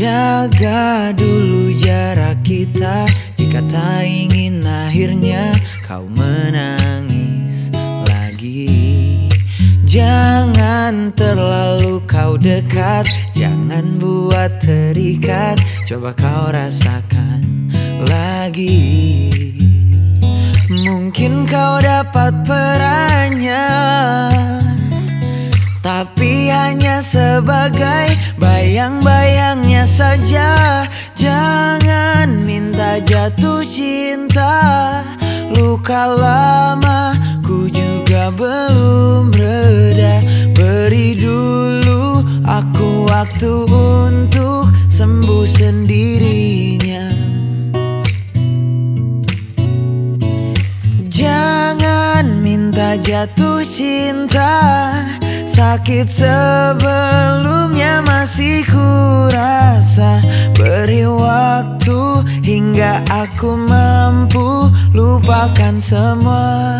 Jaga dulu jarak kita. Jika tak ingin akhirnya kau menangis lagi. Jangan terlalu kau dekat. Jangan buat terikat. Coba kau rasakan lagi. Mungkin kau dapat perannya tapi hanya sebagai saja. Jangan minta jatuh cinta. Luka lama ku juga belum reda. Beri dulu aku waktu untuk sembuh sendirinya. Jangan minta jatuh cinta. Sakit sebelumnya masih kurasa lupakan semua.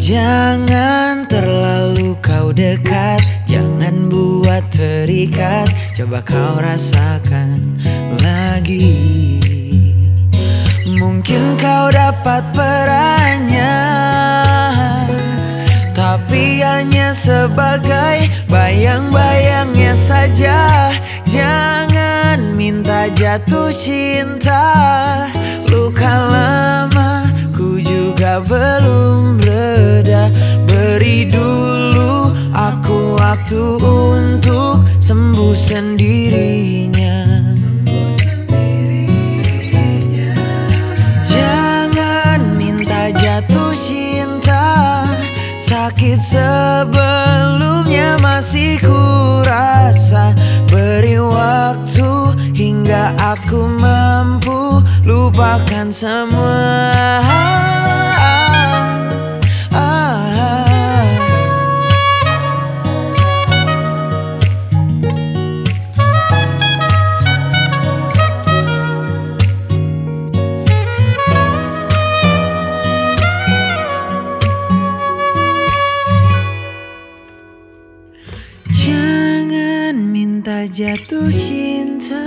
Jangan terlalu kau dekat Jangan buat terikat. Coba kau rasakan lagi. Mungkin kau dapat perannya tapi hanya sebagai bayang-bayangnya saja jatuh cinta Luka lama ku juga belum reda. Beri dulu aku waktu untuk sembuh sendirinya. Jangan minta jatuh cinta Sakit sebelumnya masih kurasa aku mampu lupakan semua Jangan minta jatuh cinta.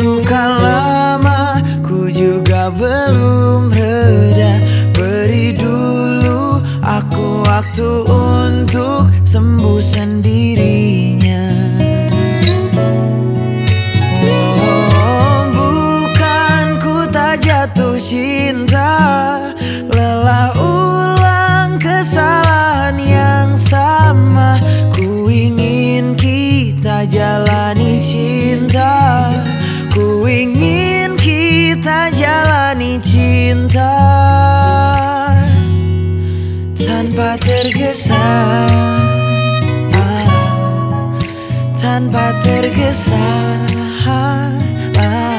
Luka lama ku juga belum reda. Beri dulu aku waktu untuk sembuh sendirinya. Oh, bukan ku tak jatuh cinta cinta Tanpa tergesa ah, Tanpa tergesa ah, ah.